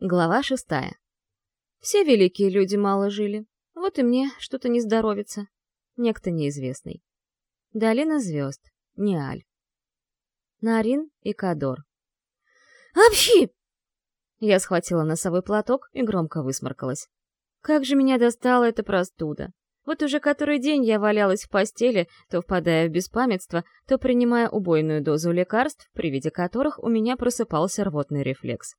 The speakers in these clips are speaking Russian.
Глава шестая. Все великие люди мало жили. Вот и мне что-то не здоровится. Некто неизвестный. Долина звезд. Неаль. Нарин и Кадор. «Общи!» Я схватила носовой платок и громко высморкалась. Как же меня достала эта простуда. Вот уже который день я валялась в постели, то впадая в беспамятство, то принимая убойную дозу лекарств, при виде которых у меня просыпался рвотный рефлекс.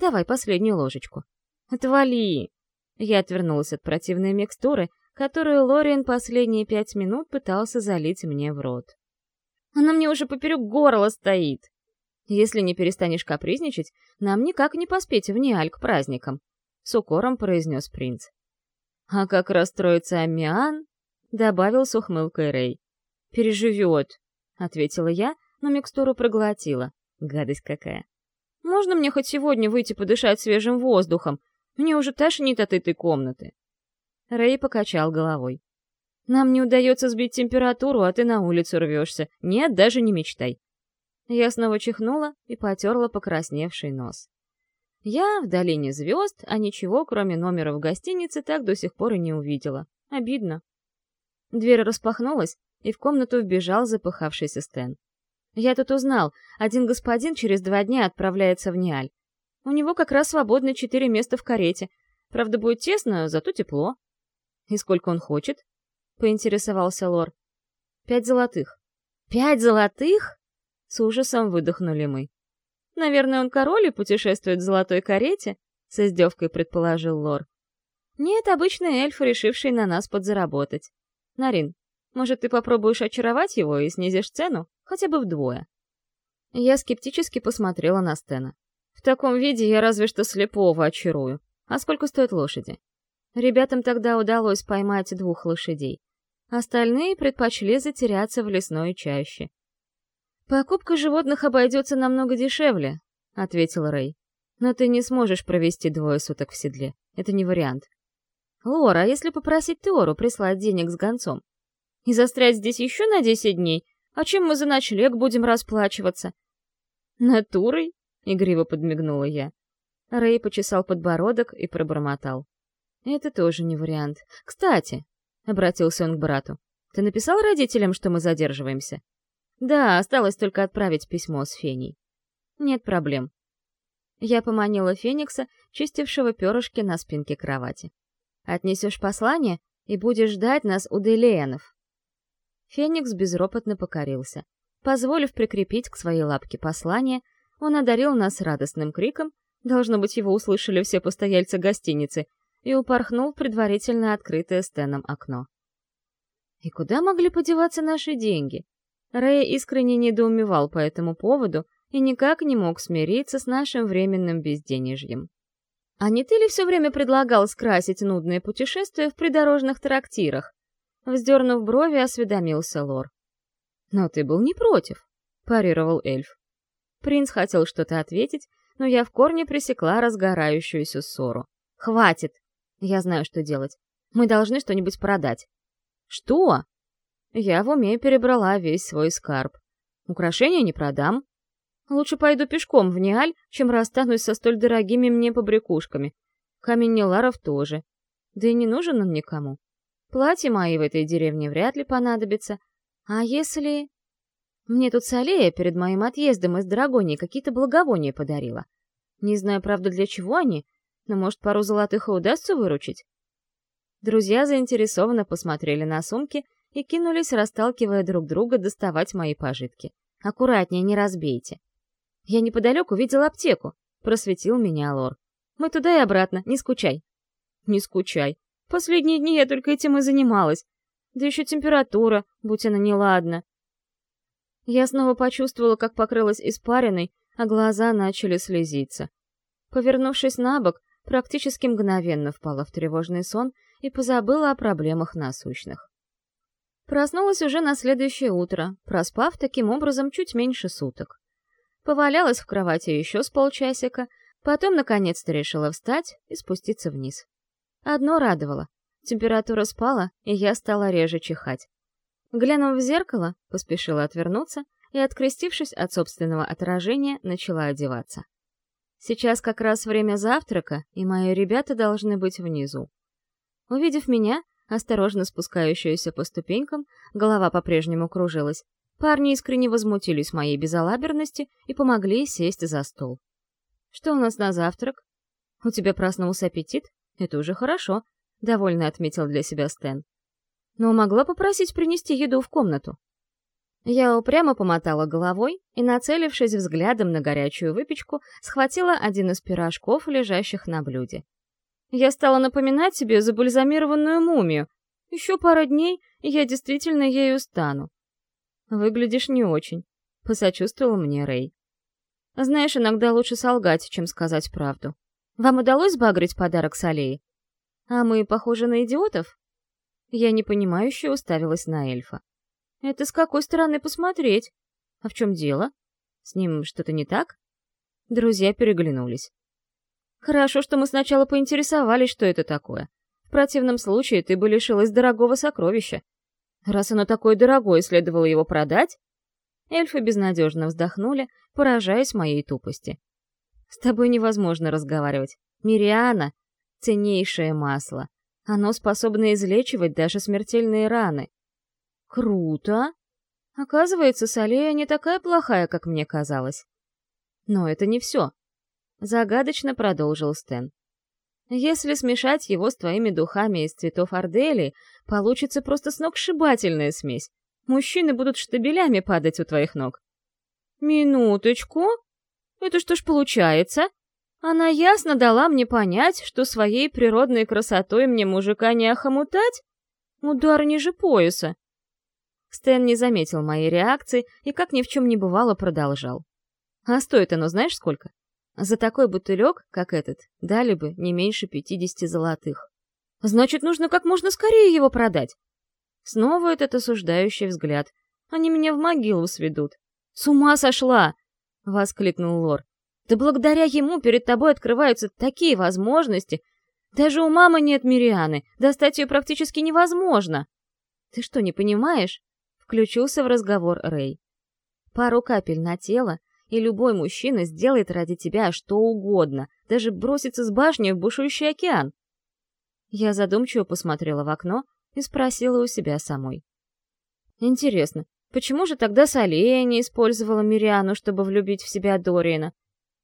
Давай последнюю ложечку. Отвали!» Я отвернулась от противной микстуры, которую Лориан последние пять минут пытался залить мне в рот. «Она мне уже поперек горла стоит!» «Если не перестанешь капризничать, нам никак не поспеть в Ниаль к праздникам», — с укором произнес принц. «А как расстроится Амиан?» — добавил с ухмылкой Рэй. «Переживет», — ответила я, но микстуру проглотила. Гадость какая. Можно мне хоть сегодня выйти подышать свежим воздухом? Мне уже тошнит от этой комнаты. Рэй покачал головой. Нам не удается сбить температуру, а ты на улицу рвешься. Нет, даже не мечтай. Я снова чихнула и потерла покрасневший нос. Я в долине звезд, а ничего, кроме номера в гостинице, так до сих пор и не увидела. Обидно. Дверь распахнулась, и в комнату вбежал запыхавшийся Стэн. Я тут узнал, один господин через два дня отправляется в Ниаль. У него как раз свободно четыре места в карете. Правда, будет тесно, зато тепло. И сколько он хочет? Поинтересовался Лор. Пять золотых. Пять золотых? С ужасом выдохнули мы. Наверное, он король и путешествует в золотой карете? С издевкой предположил Лор. Нет, обычный эльф, решивший на нас подзаработать. Нарин, может, ты попробуешь очаровать его и снизишь цену? Хотя бы вдвое. Я скептически посмотрела на Стена. В таком виде я разве что слепого очарую. А сколько стоят лошади? Ребятам тогда удалось поймать двух лошадей. Остальные предпочли затеряться в лесной чаще. «Покупка животных обойдется намного дешевле», — ответил Рэй. «Но ты не сможешь провести двое суток в седле. Это не вариант». «Лора, а если попросить Теору прислать денег с гонцом? И застрять здесь еще на десять дней, а чем мы за ночлег будем расплачиваться? Натурой? Игриво подмигнула я. Рэй почесал подбородок и пробормотал. Это тоже не вариант. Кстати, обратился он к брату. Ты написал родителям, что мы задерживаемся? Да, осталось только отправить письмо с Феней. Нет проблем. Я поманила Феникса, чистившего перышки на спинке кровати. Отнесешь послание и будешь ждать нас у Делеянов. Феникс безропотно покорился. Позволив прикрепить к своей лапке послание, он одарил нас радостным криком, должно быть, его услышали все постояльцы гостиницы, и упорхнул предварительно открытое Стеном окно. И куда могли подеваться наши деньги? Рэй искренне недоумевал по этому поводу и никак не мог смириться с нашим временным безденежьем. А не ты ли все время предлагал скрасить нудное путешествие в придорожных трактирах? Вздернув брови, осведомился Лор. «Но ты был не против», — парировал эльф. Принц хотел что-то ответить, но я в корне пресекла разгорающуюся ссору. «Хватит! Я знаю, что делать. Мы должны что-нибудь продать». «Что?» Я в уме перебрала весь свой скарб. Украшения не продам. Лучше пойду пешком в Ниаль, чем расстанусь со столь дорогими мне побрякушками. Камень Неларов тоже. Да и не нужен он никому. Платья мои в этой деревне вряд ли понадобятся. А если... Мне тут Салея перед моим отъездом из Драгонии какие-то благовония подарила. Не знаю, правда, для чего они, но, может, пару золотых и удастся выручить. Друзья заинтересованно посмотрели на сумки и кинулись, расталкивая друг друга, доставать мои пожитки. «Аккуратнее, не разбейте». «Я неподалеку видел аптеку», — просветил меня Лор. «Мы туда и обратно, не скучай». «Не скучай», Последние дни я только этим и занималась. Да еще температура, будь она неладна. Я снова почувствовала, как покрылась испариной, а глаза начали слезиться. Повернувшись на бок, практически мгновенно впала в тревожный сон и позабыла о проблемах насущных. Проснулась уже на следующее утро, проспав таким образом чуть меньше суток. Повалялась в кровати еще с полчасика, потом наконец-то решила встать и спуститься вниз. Одно радовало. Температура спала, и я стала реже чихать. Глянув в зеркало, поспешила отвернуться и, открестившись от собственного отражения, начала одеваться. Сейчас как раз время завтрака, и мои ребята должны быть внизу. Увидев меня, осторожно спускающуюся по ступенькам, голова по-прежнему кружилась, парни искренне возмутились моей безалаберности и помогли сесть за стол. «Что у нас на завтрак? У тебя проснулся аппетит? Это уже хорошо», — довольно отметил для себя Стэн. «Но могла попросить принести еду в комнату». Я упрямо помотала головой и, нацелившись взглядом на горячую выпечку, схватила один из пирожков, лежащих на блюде. Я стала напоминать себе забальзамированную мумию. Еще пара дней, и я действительно ею стану. «Выглядишь не очень», — посочувствовал мне Рэй. «Знаешь, иногда лучше солгать, чем сказать правду. Вам удалось сбагрить подарок с аллеи? А мы похожи на идиотов?» Я непонимающе уставилась на эльфа. Это с какой стороны посмотреть? А в чем дело? С ним что-то не так? Друзья переглянулись. Хорошо, что мы сначала поинтересовались, что это такое. В противном случае ты бы лишилась дорогого сокровища. Раз оно такое дорогое, следовало его продать? Эльфы безнадежно вздохнули, поражаясь моей тупости. С тобой невозможно разговаривать. Мириана — ценнейшее масло. Оно способно излечивать даже смертельные раны. Круто! Оказывается, Салея не такая плохая, как мне казалось. Но это не все. Загадочно продолжил Стэн. Если смешать его с твоими духами из цветов Ордели, получится просто сногсшибательная смесь. Мужчины будут штабелями падать у твоих ног. Минуточку. Это что ж получается? Она ясно дала мне понять, что своей природной красотой мне мужика не охомутать? Удар ниже пояса. Стэн не заметил моей реакции и, как ни в чем не бывало, продолжал. А стоит оно знаешь сколько? За такой бутылек, как этот, дали бы не меньше пятидесяти золотых. Значит, нужно как можно скорее его продать. Снова этот осуждающий взгляд. Они меня в могилу сведут. «С ума сошла!» — воскликнул Лор. «Да благодаря ему перед тобой открываются такие возможности. Даже у мамы нет Мирианы, достать ее практически невозможно. Ты что, не понимаешь? Включился в разговор Рэй. Пару капель на тело, и любой мужчина сделает ради тебя что угодно, даже бросится с башни в бушующий океан. Я задумчиво посмотрела в окно и спросила у себя самой. Интересно, почему же тогда Салея не использовала Мириану, чтобы влюбить в себя Дориена?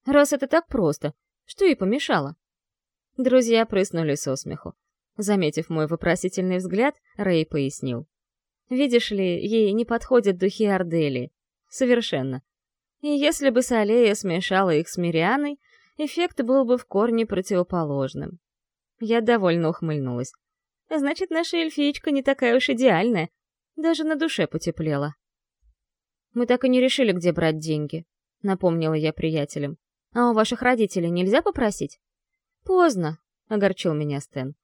Раз это так просто, что ей помешало? Друзья прыснули со смеху. Заметив мой вопросительный взгляд, Рэй пояснил. Видишь ли, ей не подходят духи Ордели. Совершенно. И если бы Салея смешала их с Мирианой, эффект был бы в корне противоположным. Я довольно ухмыльнулась. Значит, наша эльфиечка не такая уж идеальная. Даже на душе потеплело. Мы так и не решили, где брать деньги, напомнила я приятелям. А у ваших родителей нельзя попросить? Поздно, огорчил меня Стэн.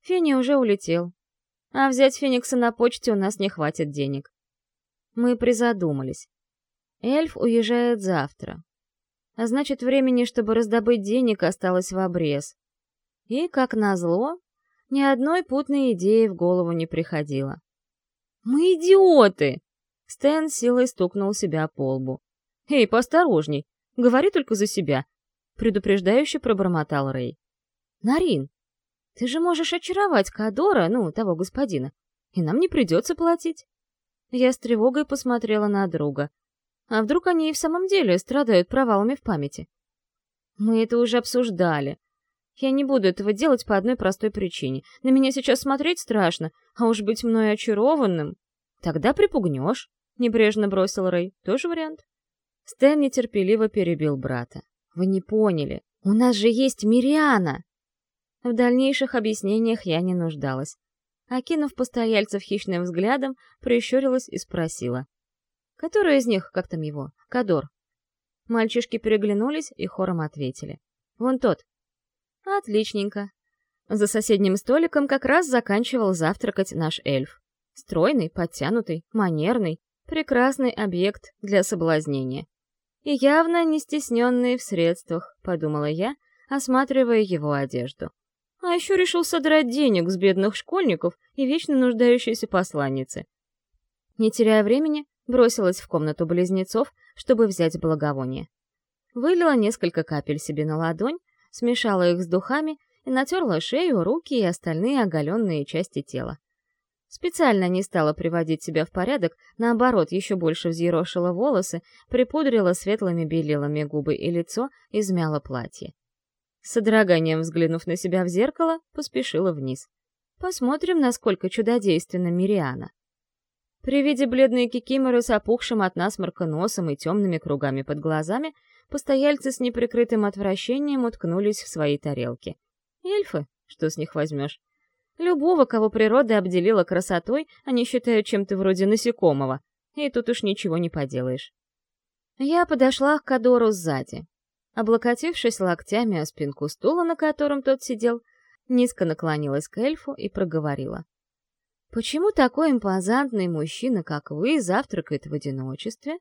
Фенни уже улетел. А взять Феникса на почте у нас не хватит денег. Мы призадумались. Эльф уезжает завтра. А значит, времени, чтобы раздобыть денег, осталось в обрез. И, как назло, ни одной путной идеи в голову не приходило. «Мы идиоты!» Стэн силой стукнул себя по лбу. «Эй, поосторожней! Говори только за себя!» Предупреждающе пробормотал Рэй. «Нарин, ты же можешь очаровать Кадора, ну, того господина, и нам не придется платить. Я с тревогой посмотрела на друга. А вдруг они и в самом деле страдают провалами в памяти? Мы это уже обсуждали. Я не буду этого делать по одной простой причине. На меня сейчас смотреть страшно, а уж быть мной очарованным. Тогда припугнешь, — небрежно бросил Рэй. Тоже вариант. Стэн нетерпеливо перебил брата. Вы не поняли. У нас же есть Мириана. В дальнейших объяснениях я не нуждалась. Окинув постояльцев хищным взглядом, прищурилась и спросила. «Который из них, как там его? Кадор?» Мальчишки переглянулись и хором ответили. «Вон тот». «Отличненько». За соседним столиком как раз заканчивал завтракать наш эльф. Стройный, подтянутый, манерный, прекрасный объект для соблазнения. И явно не стесненный в средствах, подумала я, осматривая его одежду. А еще решил содрать денег с бедных школьников и вечно нуждающейся посланницы. Не теряя времени, бросилась в комнату близнецов, чтобы взять благовоние. Вылила несколько капель себе на ладонь, смешала их с духами и натерла шею, руки и остальные оголенные части тела. Специально не стала приводить себя в порядок, наоборот, еще больше взъерошила волосы, припудрила светлыми белилами губы и лицо, измяла платье. С содроганием взглянув на себя в зеркало, поспешила вниз. Посмотрим, насколько чудодейственна Мириана. При виде бледной кикиморы с опухшим от насморка носом и темными кругами под глазами, постояльцы с неприкрытым отвращением уткнулись в свои тарелки. Эльфы, что с них возьмешь? Любого, кого природа обделила красотой, они считают чем-то вроде насекомого. И тут уж ничего не поделаешь. Я подошла к Кадору сзади. Облокотившись локтями о спинку стула, на котором тот сидел, низко наклонилась к эльфу и проговорила. «Почему такой импозантный мужчина, как вы, завтракает в одиночестве?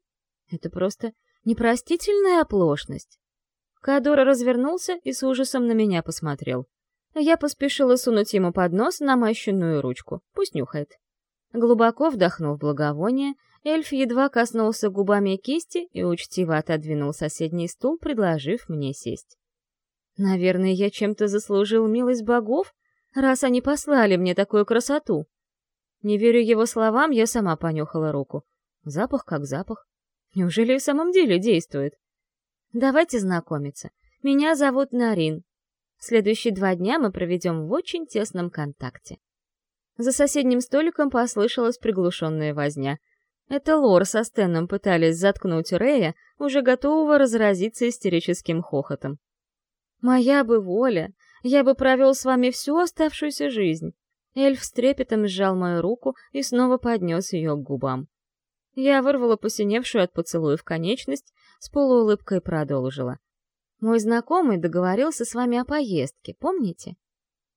Это просто непростительная оплошность». Кадор развернулся и с ужасом на меня посмотрел. Я поспешила сунуть ему под нос намащенную ручку. Пусть нюхает. Глубоко вдохнув благовоние, эльф едва коснулся губами кисти и учтиво отодвинул соседний стул, предложив мне сесть. Наверное, я чем-то заслужил милость богов, раз они послали мне такую красоту. Не верю его словам, я сама понюхала руку. Запах как запах. Неужели в самом деле действует? Давайте знакомиться. Меня зовут Нарин, Следующие два дня мы проведем в очень тесном контакте. За соседним столиком послышалась приглушенная возня. Это Лор со Стеном пытались заткнуть Рея, уже готового разразиться истерическим хохотом. «Моя бы воля! Я бы провел с вами всю оставшуюся жизнь!» Эльф с трепетом сжал мою руку и снова поднес ее к губам. Я вырвала посиневшую от поцелуев конечность, с полуулыбкой продолжила. Мой знакомый договорился с вами о поездке, помните?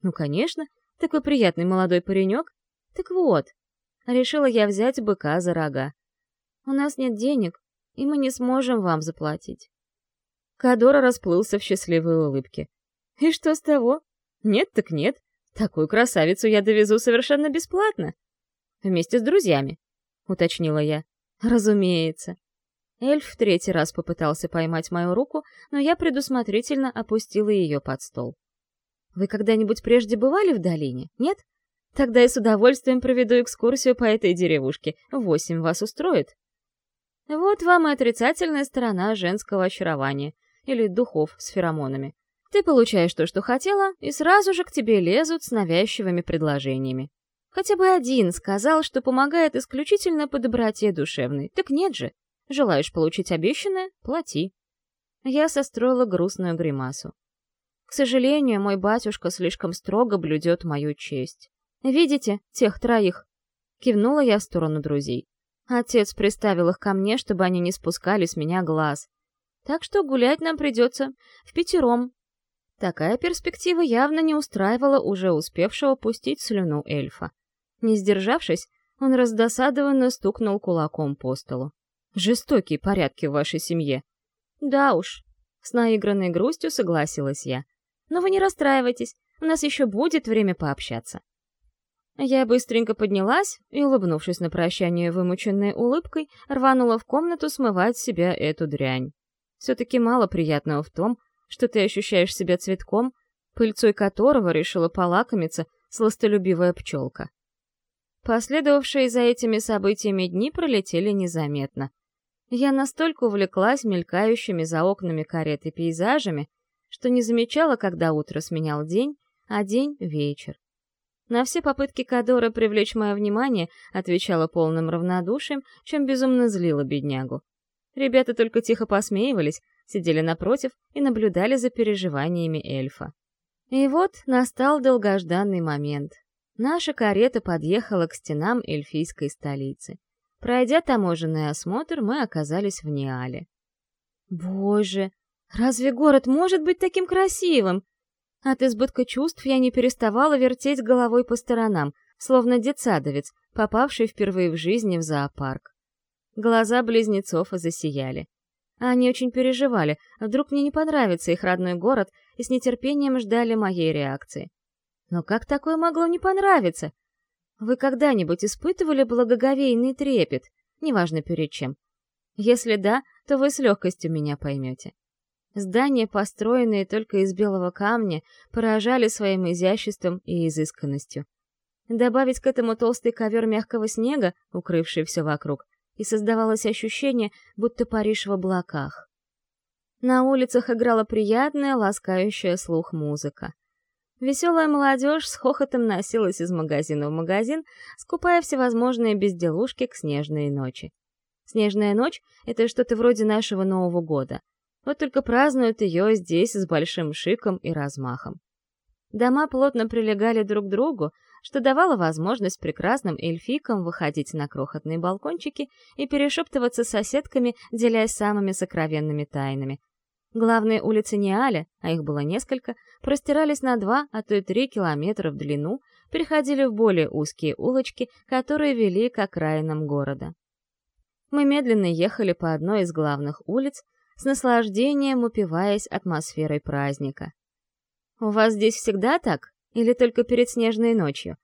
Ну, конечно, такой приятный молодой паренек. Так вот, решила я взять быка за рога. У нас нет денег, и мы не сможем вам заплатить. Кадора расплылся в счастливой улыбке. И что с того? Нет так нет. Такую красавицу я довезу совершенно бесплатно. Вместе с друзьями, уточнила я. Разумеется. Эльф в третий раз попытался поймать мою руку, но я предусмотрительно опустила ее под стол. «Вы когда-нибудь прежде бывали в долине, нет? Тогда я с удовольствием проведу экскурсию по этой деревушке. Восемь вас устроит?» Вот вам и отрицательная сторона женского очарования, или духов с феромонами. Ты получаешь то, что хотела, и сразу же к тебе лезут с навязчивыми предложениями. Хотя бы один сказал, что помогает исключительно по доброте душевной. Так нет же. Желаешь получить обещанное — плати. Я состроила грустную гримасу. К сожалению, мой батюшка слишком строго блюдет мою честь. Видите, тех троих? Кивнула я в сторону друзей. Отец приставил их ко мне, чтобы они не спускали с меня глаз. Так что гулять нам придется в пятером. Такая перспектива явно не устраивала уже успевшего пустить слюну эльфа. Не сдержавшись, он раздосадованно стукнул кулаком по столу. Жестокие порядки в вашей семье. Да уж, с наигранной грустью согласилась я. Но вы не расстраивайтесь, у нас еще будет время пообщаться. Я быстренько поднялась и, улыбнувшись на прощание вымученной улыбкой, рванула в комнату смывать себя эту дрянь. Все-таки мало приятного в том, что ты ощущаешь себя цветком, пыльцой которого решила полакомиться сластолюбивая пчелка. Последовавшие за этими событиями дни пролетели незаметно. Я настолько увлеклась мелькающими за окнами кареты пейзажами, что не замечала, когда утро сменял день, а день — вечер. На все попытки Кадора привлечь мое внимание отвечала полным равнодушием, чем безумно злила беднягу. Ребята только тихо посмеивались, сидели напротив и наблюдали за переживаниями эльфа. И вот настал долгожданный момент. Наша карета подъехала к стенам эльфийской столицы. Пройдя таможенный осмотр, мы оказались в Ниале. Боже, разве город может быть таким красивым? От избытка чувств я не переставала вертеть головой по сторонам, словно детсадовец, попавший впервые в жизни в зоопарк. Глаза близнецов засияли. Они очень переживали, вдруг мне не понравится их родной город, и с нетерпением ждали моей реакции. Но как такое могло не понравиться? Вы когда-нибудь испытывали благоговейный трепет, неважно перед чем? Если да, то вы с легкостью меня поймете. Здания, построенные только из белого камня, поражали своим изяществом и изысканностью. Добавить к этому толстый ковер мягкого снега, укрывший все вокруг, и создавалось ощущение, будто Париж в облаках. На улицах играла приятная, ласкающая слух музыка. Веселая молодежь с хохотом носилась из магазина в магазин, скупая всевозможные безделушки к снежной ночи. Снежная ночь — это что-то вроде нашего Нового года. Вот только празднуют ее здесь с большим шиком и размахом. Дома плотно прилегали друг к другу, что давало возможность прекрасным эльфикам выходить на крохотные балкончики и перешептываться с соседками, делясь самыми сокровенными тайнами. Главные улицы Неаля, а их было несколько, простирались на два, а то и три километра в длину, переходили в более узкие улочки, которые вели к окраинам города. Мы медленно ехали по одной из главных улиц, с наслаждением упиваясь атмосферой праздника. «У вас здесь всегда так? Или только перед снежной ночью?»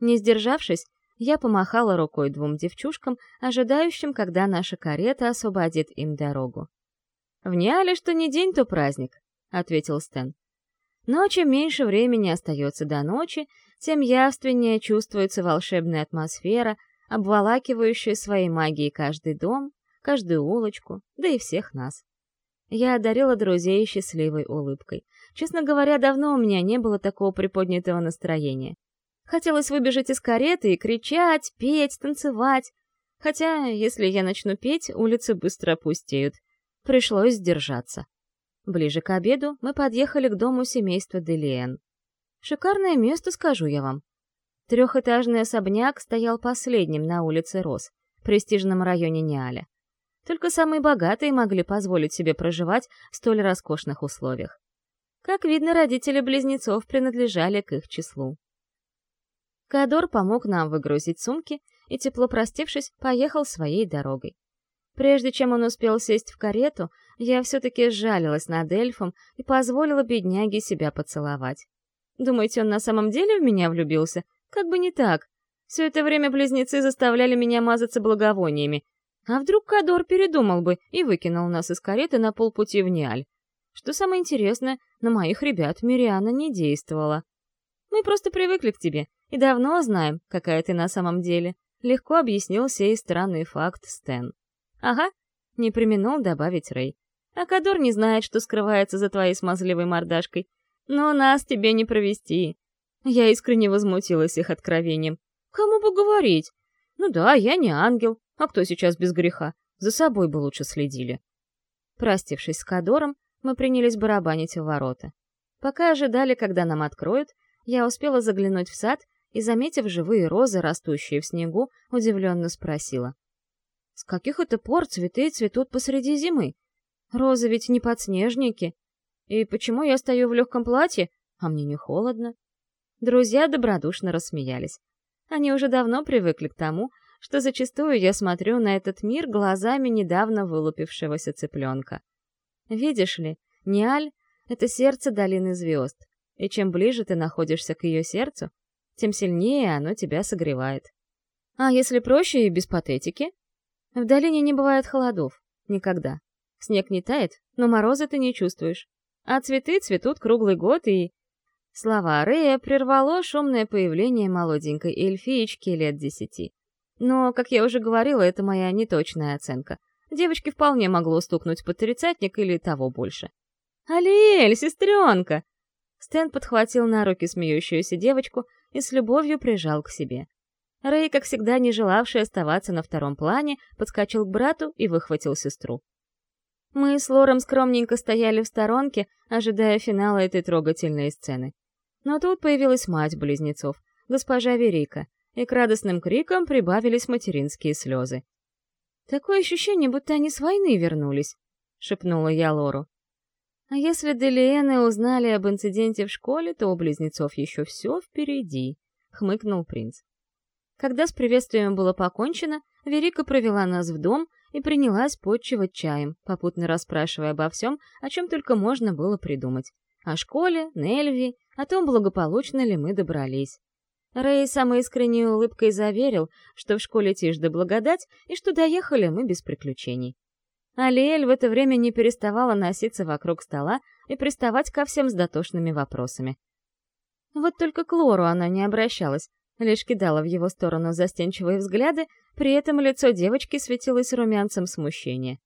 Не сдержавшись, я помахала рукой двум девчушкам, ожидающим, когда наша карета освободит им дорогу. «В Ниале что не день, то праздник», — ответил Стэн. Но чем меньше времени остается до ночи, тем явственнее чувствуется волшебная атмосфера, обволакивающая своей магией каждый дом, каждую улочку, да и всех нас. Я одарила друзей счастливой улыбкой. Честно говоря, давно у меня не было такого приподнятого настроения. Хотелось выбежать из кареты и кричать, петь, танцевать. Хотя, если я начну петь, улицы быстро опустеют. Пришлось сдержаться. Ближе к обеду мы подъехали к дому семейства Делиен. Шикарное место, скажу я вам. Трехэтажный особняк стоял последним на улице Рос, престижном районе Ниаля. Только самые богатые могли позволить себе проживать в столь роскошных условиях. Как видно, родители близнецов принадлежали к их числу. Кадор помог нам выгрузить сумки и, тепло простившись, поехал своей дорогой. Прежде чем он успел сесть в карету, я все-таки сжалилась над эльфом и позволила бедняге себя поцеловать. Думаете, он на самом деле в меня влюбился? Как бы не так. Все это время близнецы заставляли меня мазаться благовониями. А вдруг Кадор передумал бы и выкинул нас из кареты на полпути в Ниаль? Что самое интересное, на моих ребят Мириана не действовала. Мы просто привыкли к тебе и давно знаем, какая ты на самом деле. Легко объяснил сей странный факт Стэн. Ага, не применул добавить Рэй. Акадор не знает, что скрывается за твоей смазливой мордашкой. Но нас тебе не провести. Я искренне возмутилась их откровением. Кому бы говорить? Ну да, я не ангел. А кто сейчас без греха? За собой бы лучше следили. Простившись с Кадором, мы принялись барабанить в ворота. Пока ожидали, когда нам откроют, я успела заглянуть в сад и, заметив живые розы, растущие в снегу, удивленно спросила. С каких это пор цветы цветут посреди зимы? Розы ведь не подснежники. И почему я стою в легком платье, а мне не холодно? Друзья добродушно рассмеялись. Они уже давно привыкли к тому, что зачастую я смотрю на этот мир глазами недавно вылупившегося цыпленка. Видишь ли, Ниаль — это сердце долины звезд, и чем ближе ты находишься к ее сердцу, тем сильнее оно тебя согревает. А если проще и без патетики, в долине не бывает холодов. Никогда. Снег не тает, но мороза ты не чувствуешь. А цветы цветут круглый год и... Слова Рея прервало шумное появление молоденькой эльфиечки лет десяти. Но, как я уже говорила, это моя неточная оценка. Девочке вполне могло стукнуть под тридцатник или того больше. «Алиэль, сестренка!» Стэн подхватил на руки смеющуюся девочку и с любовью прижал к себе. Рэй, как всегда не желавший оставаться на втором плане, подскочил к брату и выхватил сестру. Мы с Лором скромненько стояли в сторонке, ожидая финала этой трогательной сцены. Но тут появилась мать близнецов, госпожа Верика, и к радостным крикам прибавились материнские слезы. «Такое ощущение, будто они с войны вернулись», — шепнула я Лору. «А если Делиены узнали об инциденте в школе, то у близнецов еще все впереди», — хмыкнул принц. Когда с приветствием было покончено, Верика провела нас в дом и принялась подчивать чаем, попутно расспрашивая обо всем, о чем только можно было придумать. О школе, Нельви, о том, благополучно ли мы добрались. Рэй самой искренней улыбкой заверил, что в школе тишь да благодать, и что доехали мы без приключений. Алиэль в это время не переставала носиться вокруг стола и приставать ко всем с дотошными вопросами. Вот только к Лору она не обращалась, лишь кидала в его сторону застенчивые взгляды, при этом лицо девочки светилось румянцем смущения.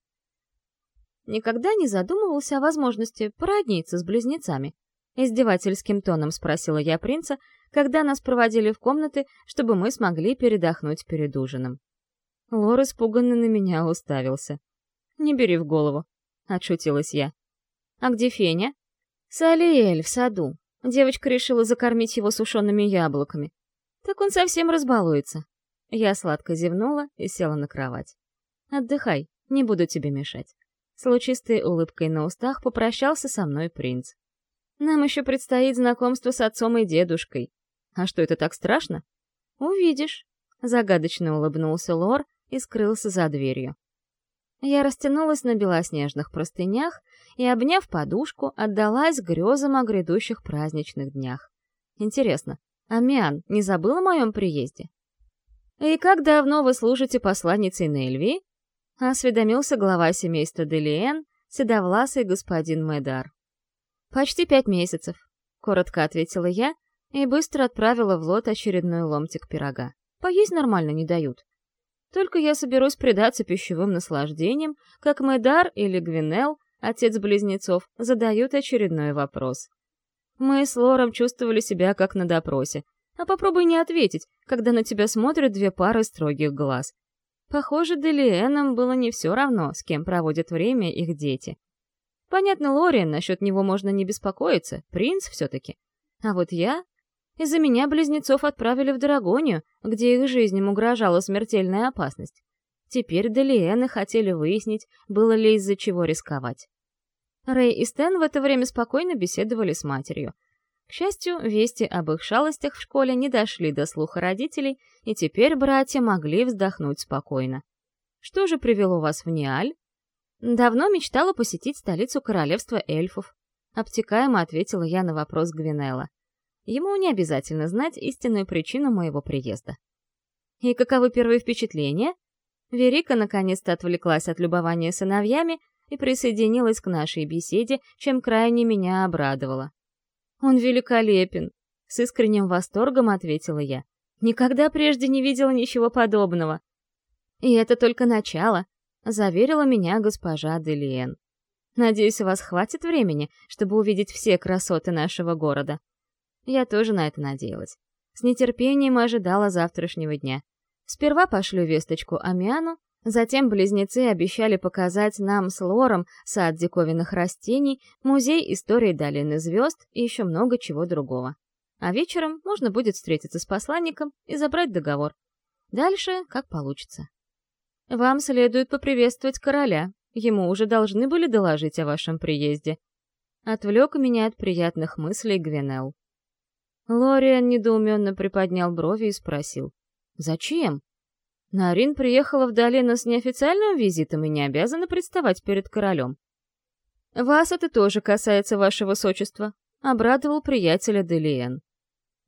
Никогда не задумывался о возможности породниться с близнецами. Издевательским тоном спросила я принца, когда нас проводили в комнаты, чтобы мы смогли передохнуть перед ужином. Лор испуганно на меня уставился. «Не бери в голову», — отшутилась я. «А где Феня?» «Салиэль, в саду. Девочка решила закормить его сушеными яблоками. Так он совсем разбалуется». Я сладко зевнула и села на кровать. «Отдыхай, не буду тебе мешать». С лучистой улыбкой на устах попрощался со мной принц. «Нам еще предстоит знакомство с отцом и дедушкой. А что, это так страшно?» «Увидишь», — загадочно улыбнулся Лор и скрылся за дверью. Я растянулась на белоснежных простынях и, обняв подушку, отдалась грезам о грядущих праздничных днях. Интересно, Амиан не забыл о моем приезде? «И как давно вы служите посланницей Нельви?» — осведомился глава семейства Делиен, седовласый господин Медар. «Почти пять месяцев», — коротко ответила я и быстро отправила в лот очередной ломтик пирога. «Поесть нормально не дают». Только я соберусь предаться пищевым наслаждениям, как Медар или Гвинел, отец близнецов, задают очередной вопрос. Мы с Лором чувствовали себя как на допросе. А попробуй не ответить, когда на тебя смотрят две пары строгих глаз. Похоже, Делиэнам было не все равно, с кем проводят время их дети. Понятно, Лориан, насчет него можно не беспокоиться, принц все-таки. А вот я из-за меня близнецов отправили в Драгонию, где их жизням угрожала смертельная опасность. Теперь Делиэны хотели выяснить, было ли из-за чего рисковать. Рэй и Стэн в это время спокойно беседовали с матерью. К счастью, вести об их шалостях в школе не дошли до слуха родителей, и теперь братья могли вздохнуть спокойно. «Что же привело вас в Ниаль?» «Давно мечтала посетить столицу королевства эльфов», — обтекаемо ответила я на вопрос Гвинелла. Ему не обязательно знать истинную причину моего приезда. И каковы первые впечатления? Верика наконец-то отвлеклась от любования сыновьями и присоединилась к нашей беседе, чем крайне меня обрадовала. «Он великолепен!» — с искренним восторгом ответила я. «Никогда прежде не видела ничего подобного». «И это только начало», — заверила меня госпожа Делиен. «Надеюсь, у вас хватит времени, чтобы увидеть все красоты нашего города. Я тоже на это надеялась. С нетерпением ожидала завтрашнего дня. Сперва пошлю весточку Амиану, затем близнецы обещали показать нам с Лором сад диковинных растений, музей истории долины звезд и еще много чего другого. А вечером можно будет встретиться с посланником и забрать договор. Дальше как получится. Вам следует поприветствовать короля. Ему уже должны были доложить о вашем приезде. Отвлек меня от приятных мыслей Гвинел. Лориан недоуменно приподнял брови и спросил. «Зачем?» Нарин приехала в долину с неофициальным визитом и не обязана представать перед королем. «Вас это тоже касается, ваше высочество», — обрадовал приятеля Делиен.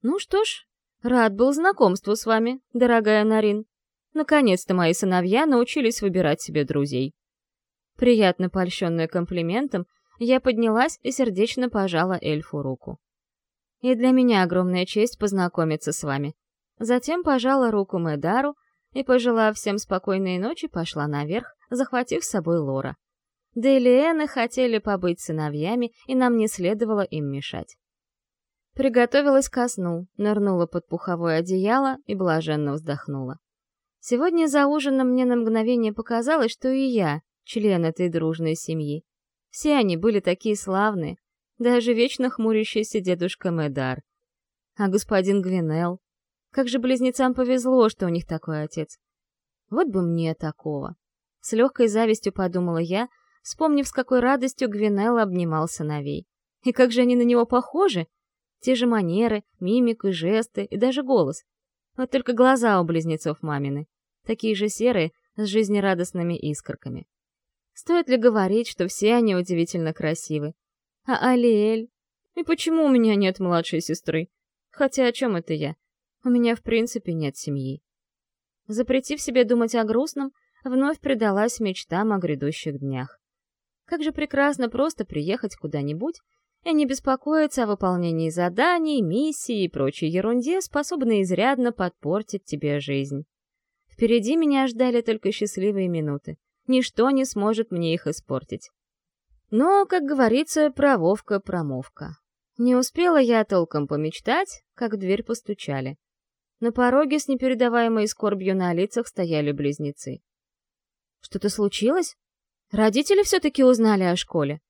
«Ну что ж, рад был знакомству с вами, дорогая Нарин. Наконец-то мои сыновья научились выбирать себе друзей». Приятно польщенная комплиментом, я поднялась и сердечно пожала эльфу руку. И для меня огромная честь познакомиться с вами. Затем пожала руку Мэдару и, пожелав всем спокойной ночи, пошла наверх, захватив с собой Лора. Делиэны хотели побыть сыновьями, и нам не следовало им мешать. Приготовилась ко сну, нырнула под пуховое одеяло и блаженно вздохнула. Сегодня за ужином мне на мгновение показалось, что и я — член этой дружной семьи. Все они были такие славные, даже вечно хмурящийся дедушка Медар. А господин Гвинел? Как же близнецам повезло, что у них такой отец. Вот бы мне такого. С легкой завистью подумала я, вспомнив, с какой радостью Гвинел обнимал сыновей. И как же они на него похожи! Те же манеры, мимика, жесты и даже голос. Вот только глаза у близнецов мамины. Такие же серые, с жизнерадостными искорками. Стоит ли говорить, что все они удивительно красивы, а Алиэль? И почему у меня нет младшей сестры? Хотя о чем это я? У меня в принципе нет семьи. Запретив себе думать о грустном, вновь предалась мечтам о грядущих днях. Как же прекрасно просто приехать куда-нибудь и не беспокоиться о выполнении заданий, миссий и прочей ерунде, способной изрядно подпортить тебе жизнь. Впереди меня ждали только счастливые минуты. Ничто не сможет мне их испортить. Но, как говорится, прововка-промовка. Не успела я толком помечтать, как в дверь постучали. На пороге с непередаваемой скорбью на лицах стояли близнецы. «Что-то случилось? Родители все-таки узнали о школе?»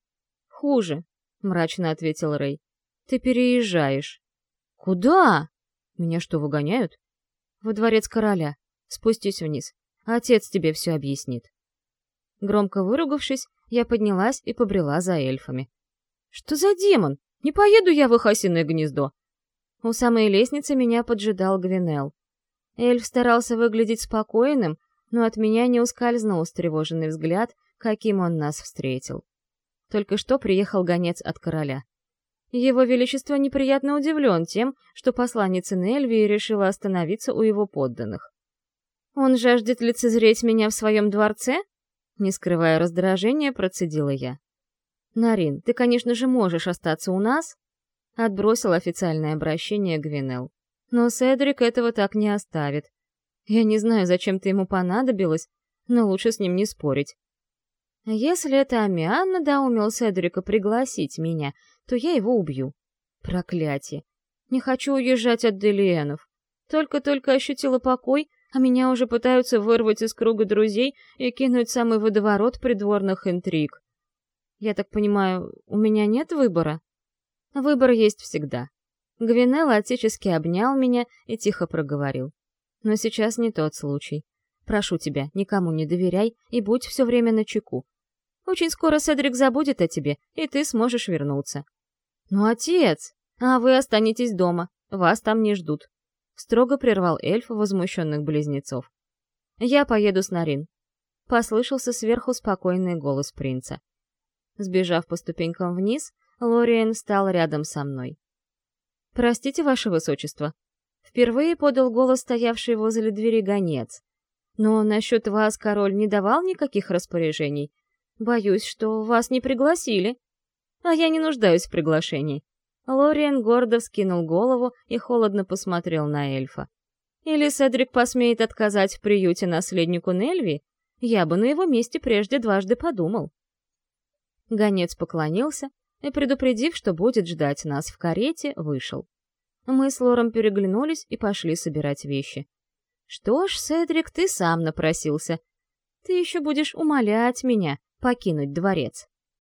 «Хуже», — мрачно ответил Рэй. «Ты переезжаешь». «Куда?» «Меня что, выгоняют?» «Во дворец короля. Спустись вниз. Отец тебе все объяснит». Громко выругавшись, я поднялась и побрела за эльфами. «Что за демон? Не поеду я в их осиное гнездо!» У самой лестницы меня поджидал Гвинел. Эльф старался выглядеть спокойным, но от меня не ускользнул встревоженный взгляд, каким он нас встретил. Только что приехал гонец от короля. Его Величество неприятно удивлен тем, что посланница Нельвии решила остановиться у его подданных. «Он жаждет лицезреть меня в своем дворце?» Не скрывая раздражения, процедила я. «Нарин, ты, конечно же, можешь остаться у нас, Отбросил официальное обращение Гвинел. Но Седрик этого так не оставит. Я не знаю, зачем ты ему понадобилось, но лучше с ним не спорить. Если это Амиан надоумил Седрика пригласить меня, то я его убью. Проклятие. Не хочу уезжать от Делиенов. Только-только ощутила покой, а меня уже пытаются вырвать из круга друзей и кинуть самый водоворот придворных интриг. Я так понимаю, у меня нет выбора? Выбор есть всегда. Гвинел отечески обнял меня и тихо проговорил. Но сейчас не тот случай. Прошу тебя, никому не доверяй и будь все время на чеку. Очень скоро Седрик забудет о тебе, и ты сможешь вернуться. Ну, отец! А вы останетесь дома, вас там не ждут. Строго прервал эльф возмущенных близнецов. Я поеду с Нарин. Послышался сверху спокойный голос принца. Сбежав по ступенькам вниз, Лориен встал рядом со мной. «Простите, ваше высочество», — впервые подал голос стоявший возле двери гонец. «Но насчет вас король не давал никаких распоряжений. Боюсь, что вас не пригласили». «А я не нуждаюсь в приглашении». Лориен гордо вскинул голову и холодно посмотрел на эльфа. «Или Седрик посмеет отказать в приюте наследнику Нельви? Я бы на его месте прежде дважды подумал». Гонец поклонился, и, предупредив, что будет ждать нас в карете, вышел. Мы с Лором переглянулись и пошли собирать вещи. «Что ж, Седрик, ты сам напросился. Ты еще будешь умолять меня покинуть дворец».